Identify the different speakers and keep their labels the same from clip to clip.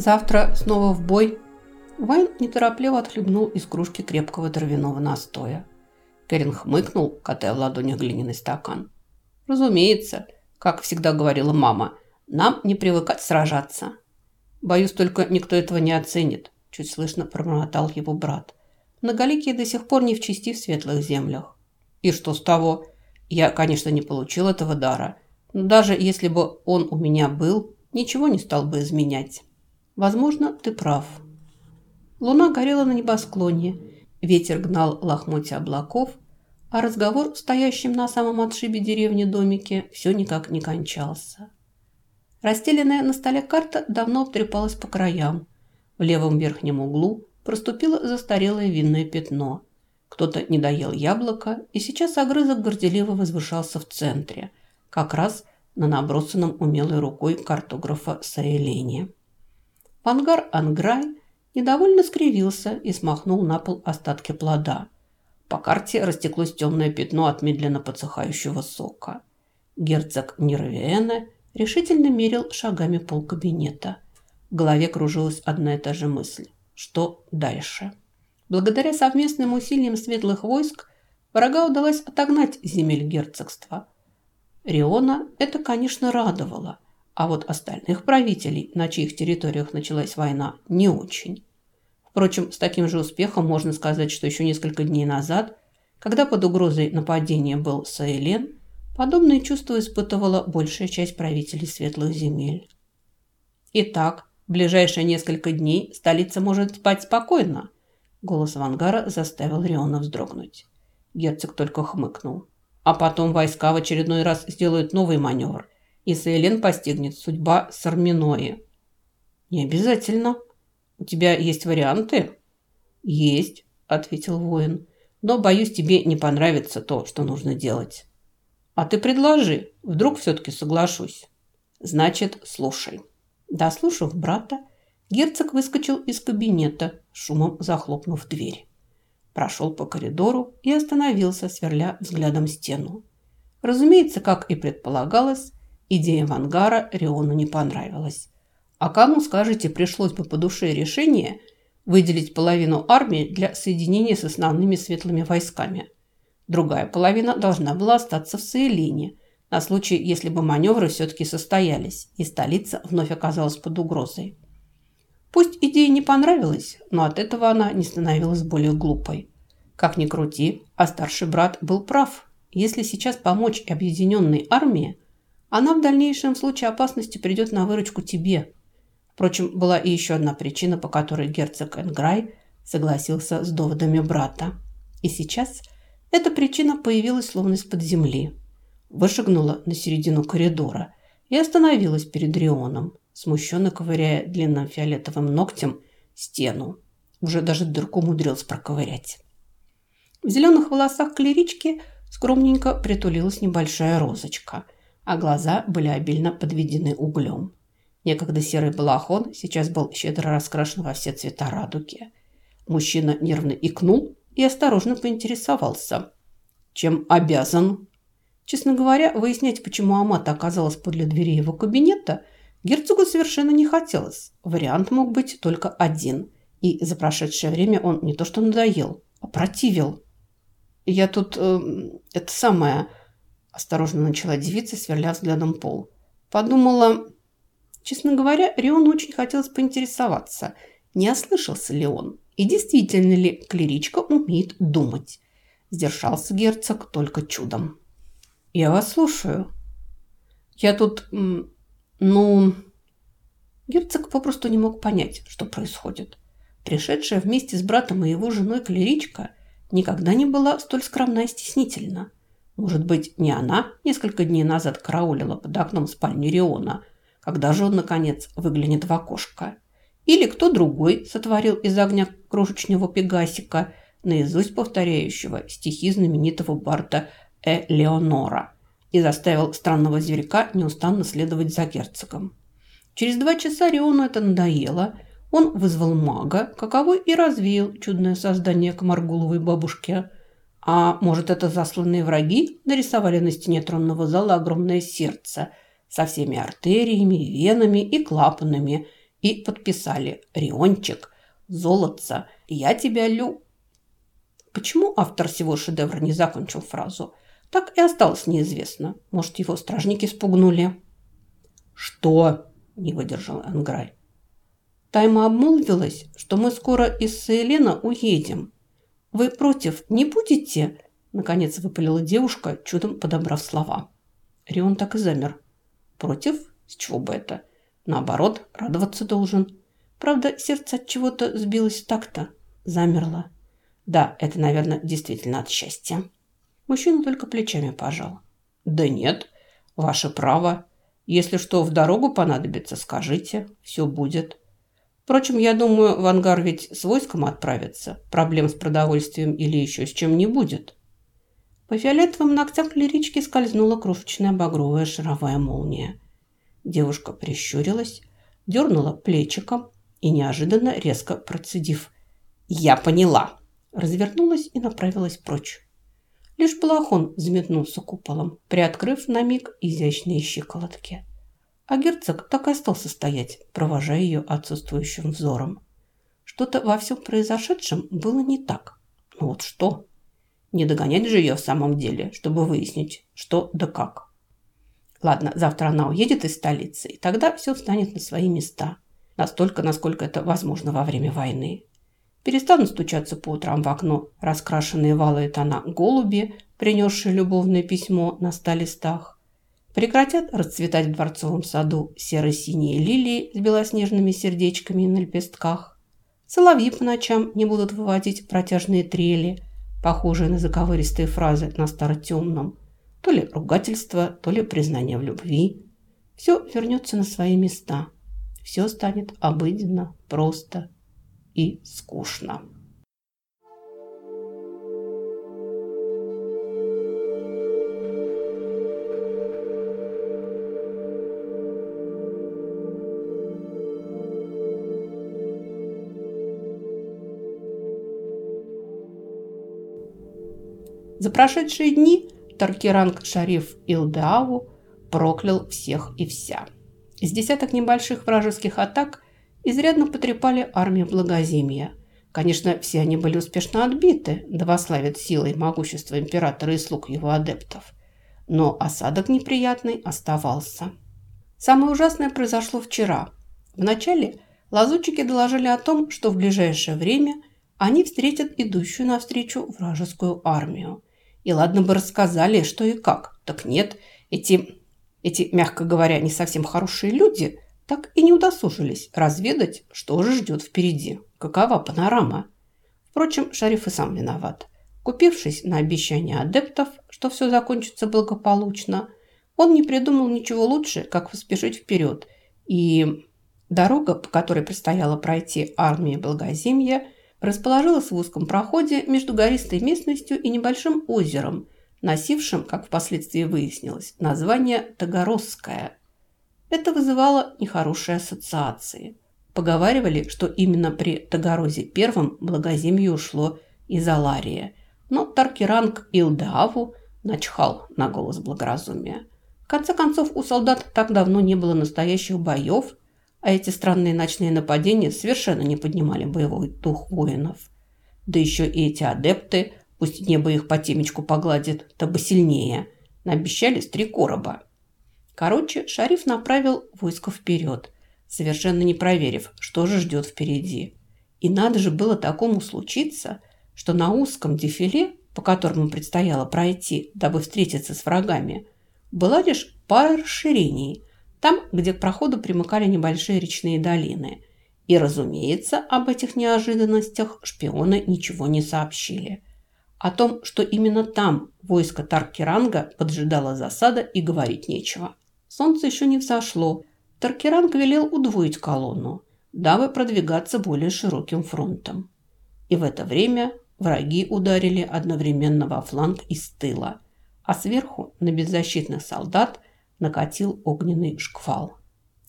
Speaker 1: Завтра снова в бой. Вайн неторопливо отхлебнул из кружки крепкого травяного настоя. Кэрин хмыкнул, катая в ладонях глиняный стакан. Разумеется, как всегда говорила мама, нам не привыкать сражаться. Боюсь, только никто этого не оценит, чуть слышно промотал его брат. Многоликие до сих пор не в чести в светлых землях. И что с того? Я, конечно, не получил этого дара, но даже если бы он у меня был, ничего не стал бы изменять. Возможно, ты прав. Луна горела на небосклоне, ветер гнал лохмотья облаков, а разговор в на самом отшибе деревни домике все никак не кончался. Расстеленная на столе карта давно обтрепалась по краям. В левом верхнем углу проступило застарелое винное пятно. Кто-то не доел яблоко, и сейчас огрызок горделиво возвышался в центре, как раз на набросанном умелой рукой картографа Саэлени. Пангар Анграй недовольно скривился и смахнул на пол остатки плода. По карте растеклось темное пятно от медленно подсыхающего сока. Герцог Нервиэна решительно мерил шагами полкабинета. В голове кружилась одна и та же мысль. Что дальше? Благодаря совместным усилиям светлых войск врага удалось отогнать земель герцогства. Риона это, конечно, радовало – а вот остальных правителей, на чьих территориях началась война, не очень. Впрочем, с таким же успехом можно сказать, что еще несколько дней назад, когда под угрозой нападения был Саэлен, подобные чувства испытывала большая часть правителей светлых земель. Итак, в ближайшие несколько дней столица может спать спокойно. Голос Вангара заставил Риона вздрогнуть. Герцог только хмыкнул. А потом войска в очередной раз сделают новый маневр – и Сейлен постигнет судьба Сарминои. Не обязательно. У тебя есть варианты? Есть, ответил воин. Но, боюсь, тебе не понравится то, что нужно делать. А ты предложи, вдруг все-таки соглашусь. Значит, слушай. Дослушав брата, герцог выскочил из кабинета, шумом захлопнув дверь. Прошел по коридору и остановился, сверля взглядом стену. Разумеется, как и предполагалось, Идея Вангара Риону не понравилась. А кому, скажите, пришлось бы по душе решение выделить половину армии для соединения с основными светлыми войсками? Другая половина должна была остаться в Саэлине, на случай, если бы маневры все-таки состоялись, и столица вновь оказалась под угрозой. Пусть идея не понравилась, но от этого она не становилась более глупой. Как ни крути, а старший брат был прав. Если сейчас помочь объединенной армии, она в дальнейшем в случае опасности придет на выручку тебе. Впрочем, была и еще одна причина, по которой герцог Энграй согласился с доводами брата. И сейчас эта причина появилась словно из-под земли. Вышагнула на середину коридора и остановилась перед Рионом, смущенно ковыряя длинным фиолетовым ногтем стену. Уже даже дырку умудрился проковырять. В зеленых волосах клерички скромненько притулилась небольшая розочка – а глаза были обильно подведены углем. Некогда серый балахон сейчас был щедро раскрашен во все цвета радуги. Мужчина нервно икнул и осторожно поинтересовался. «Чем обязан?» Честно говоря, выяснять, почему Амата оказалась подле двери его кабинета, герцогу совершенно не хотелось. Вариант мог быть только один. И за прошедшее время он не то что надоел, а противил. «Я тут... Э, это самое...» Осторожно начала девица, сверля взглядом пол. Подумала... Честно говоря, Рион очень хотелось поинтересоваться, не ослышался ли он, и действительно ли клеричка умеет думать. Сдержался герцог только чудом. «Я вас слушаю». «Я тут... ну...» Герцог попросту не мог понять, что происходит. Пришедшая вместе с братом и его женой клеричка никогда не была столь скромна и стеснительна. Может быть, не она несколько дней назад караулила под окном спальни Риона, когда же он, наконец, выглянет в окошко? Или кто другой сотворил из огня крошечного пегасика, наизусть повторяющего стихи знаменитого барда Э. Леонора, и заставил странного зверька неустанно следовать за герцогом. Через два часа Риону это надоело. Он вызвал мага, каковой и развеял чудное создание комаргуловой бабушки – а может, это засланные враги нарисовали на стене тронного зала огромное сердце со всеми артериями, венами и клапанами и подписали «Риончик, золотца, я тебя лю...» Почему автор всего шедевра не закончил фразу? Так и осталось неизвестно. Может, его стражники спугнули? «Что?» – не выдержал Анграй. Тайма обмолвилась, что мы скоро из Саэлена уедем. Вы против не будете?» Наконец выпалила девушка, чудом подобрав слова. Рион так и замер. «Против? С чего бы это? Наоборот, радоваться должен. Правда, сердце от чего-то сбилось в такта. Замерло. Да, это, наверное, действительно от счастья». Мужчина только плечами пожал. «Да нет, ваше право. Если что в дорогу понадобится, скажите. Все будет. Впрочем, я думаю, в ангар ведь с войском отправится. Проблем с продовольствием или еще с чем не будет. По фиолетовым ногтям лирички скользнула крошечная багровая шаровая молния. Девушка прищурилась, дернула плечиком и неожиданно резко процедив. «Я поняла!» Развернулась и направилась прочь. Лишь балахон взметнулся куполом, приоткрыв на миг изящные щиколотки а герцог так и остался стоять, провожая ее отсутствующим взором. Что-то во всем произошедшем было не так. Ну вот что? Не догонять же ее в самом деле, чтобы выяснить, что да как. Ладно, завтра она уедет из столицы, и тогда все встанет на свои места. Настолько, насколько это возможно во время войны. Перестанут стучаться по утрам в окно раскрашенные валы тона голуби, принесшие любовное письмо на ста листах. Прекратят расцветать в дворцовом саду серо-синие лилии с белоснежными сердечками на лепестках. Соловьи по ночам не будут выводить протяжные трели, похожие на заковыристые фразы на старотемном. То ли ругательство, то ли признание в любви. Все вернется на свои места. Все станет обыденно, просто и скучно. За прошедшие дни Таркеранг Шариф Илдааву проклял всех и вся. Из десяток небольших вражеских атак изрядно потрепали армию Благоземья. Конечно, все они были успешно отбиты, да вославит силой могущества императора и слуг его адептов. Но осадок неприятный оставался. Самое ужасное произошло вчера. Вначале лазутчики доложили о том, что в ближайшее время они встретят идущую навстречу вражескую армию. И ладно бы рассказали, что и как. Так нет, эти, эти, мягко говоря, не совсем хорошие люди так и не удосужились разведать, что же ждет впереди. Какова панорама? Впрочем, Шариф и сам виноват. Купившись на обещание адептов, что все закончится благополучно, он не придумал ничего лучше, как поспешить вперед. И дорога, по которой предстояло пройти армии Благоземья – расположилась в узком проходе между гористой местностью и небольшим озером, носившим, как впоследствии выяснилось, название Тагоросское. Это вызывало нехорошие ассоциации. Поговаривали, что именно при Тагорозе первом благоземье ушло из Аларии, но Таркеранг Илдааву начхал на голос благоразумия. В конце концов, у солдат так давно не было настоящих боев, а эти странные ночные нападения совершенно не поднимали боевой дух воинов. Да еще и эти адепты, пусть небо их по темечку погладит, то бы сильнее, наобещали с три короба. Короче, шариф направил войско вперед, совершенно не проверив, что же ждет впереди. И надо же было такому случиться, что на узком дефиле, по которому предстояло пройти, дабы встретиться с врагами, была лишь пара расширений – там, где к проходу примыкали небольшие речные долины. И, разумеется, об этих неожиданностях шпионы ничего не сообщили. О том, что именно там войско Таркеранга поджидало засада, и говорить нечего. Солнце еще не взошло. Таркеранг велел удвоить колонну, дабы продвигаться более широким фронтом. И в это время враги ударили одновременно во фланг и с тыла, а сверху на беззащитных солдат – накатил огненный шквал.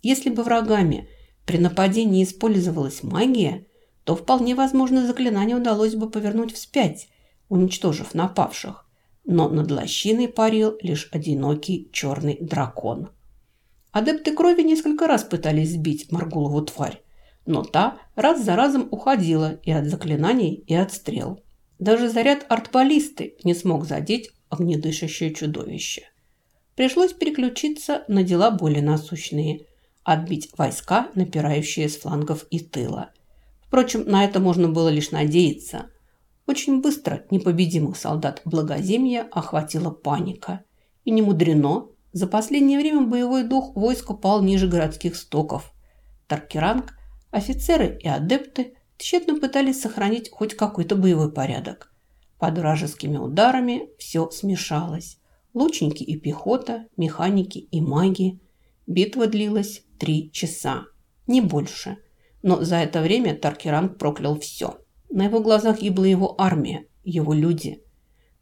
Speaker 1: Если бы врагами при нападении использовалась магия, то вполне возможно заклинание удалось бы повернуть вспять, уничтожив напавших. Но над лощиной парил лишь одинокий черный дракон. Адепты крови несколько раз пытались сбить Маргулову тварь, но та раз за разом уходила и от заклинаний, и от стрел. Даже заряд артбаллисты не смог задеть огнедышащее чудовище. Пришлось переключиться на дела более насущные – отбить войска, напирающие с флангов и тыла. Впрочем, на это можно было лишь надеяться. Очень быстро непобедимых солдат Благоземья охватила паника. И не мудрено, за последнее время боевой дух войска пал ниже городских стоков. Таркеранг, офицеры и адепты тщетно пытались сохранить хоть какой-то боевой порядок. Под вражескими ударами все смешалось. Лучники и пехота, механики и маги. Битва длилась три часа, не больше. Но за это время Таркеранг проклял все. На его глазах гибла его армия, его люди.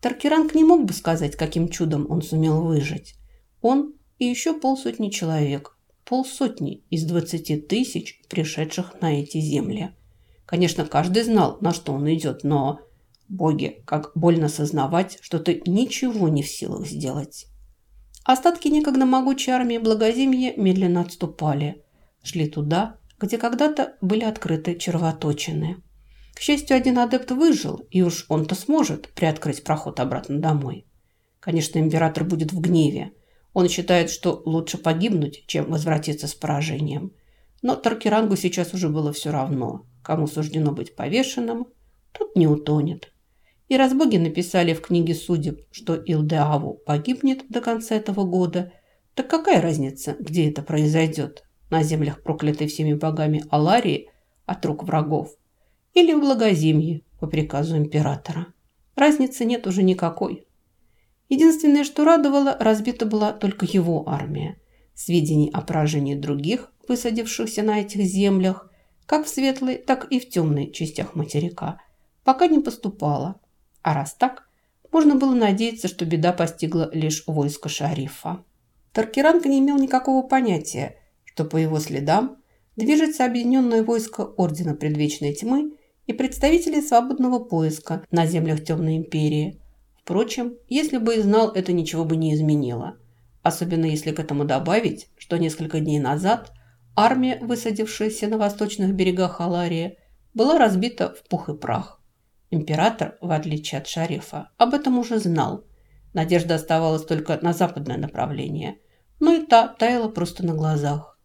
Speaker 1: Таркеранг не мог бы сказать, каким чудом он сумел выжить. Он и еще полсотни человек, полсотни из двадцати тысяч, пришедших на эти земли. Конечно, каждый знал, на что он идет, но... Боги, как больно сознавать, что ты ничего не в силах сделать. Остатки некогда могучей армии Благоземья медленно отступали. Шли туда, где когда-то были открыты червоточины. К счастью, один адепт выжил, и уж он-то сможет приоткрыть проход обратно домой. Конечно, император будет в гневе. Он считает, что лучше погибнуть, чем возвратиться с поражением. Но Таркерангу сейчас уже было все равно. Кому суждено быть повешенным, тот не утонет. И раз боги написали в книге судеб, что Илдеаву погибнет до конца этого года, так какая разница, где это произойдет? На землях, проклятой всеми богами Аларии от рук врагов? Или в Благоземье по приказу императора? Разницы нет уже никакой. Единственное, что радовало, разбита была только его армия. Сведений о поражении других, высадившихся на этих землях, как в светлой, так и в темной частях материка, пока не поступало. А раз так, можно было надеяться, что беда постигла лишь войско шарифа. Таркеранг не имел никакого понятия, что по его следам движется объединенное войско Ордена Предвечной Тьмы и представители свободного поиска на землях Темной Империи. Впрочем, если бы и знал, это ничего бы не изменило. Особенно если к этому добавить, что несколько дней назад Армия, высадившаяся на восточных берегах Аларии, была разбита в пух и прах. Император, в отличие от шарифа, об этом уже знал. Надежда оставалась только на западное направление, но и та таяла просто на глазах.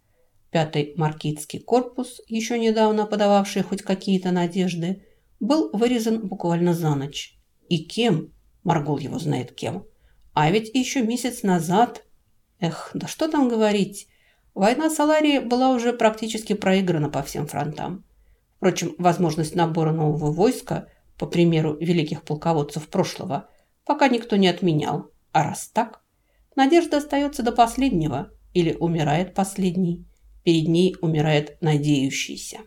Speaker 1: Пятый маркитский корпус, еще недавно подававший хоть какие-то надежды, был вырезан буквально за ночь. И кем? Маргул его знает кем. А ведь еще месяц назад... Эх, да что там говорить... Война с Аларией была уже практически проиграна по всем фронтам. Впрочем, возможность набора нового войска, по примеру великих полководцев прошлого, пока никто не отменял. А раз так, надежда остается до последнего или умирает последний. Перед ней умирает надеющийся.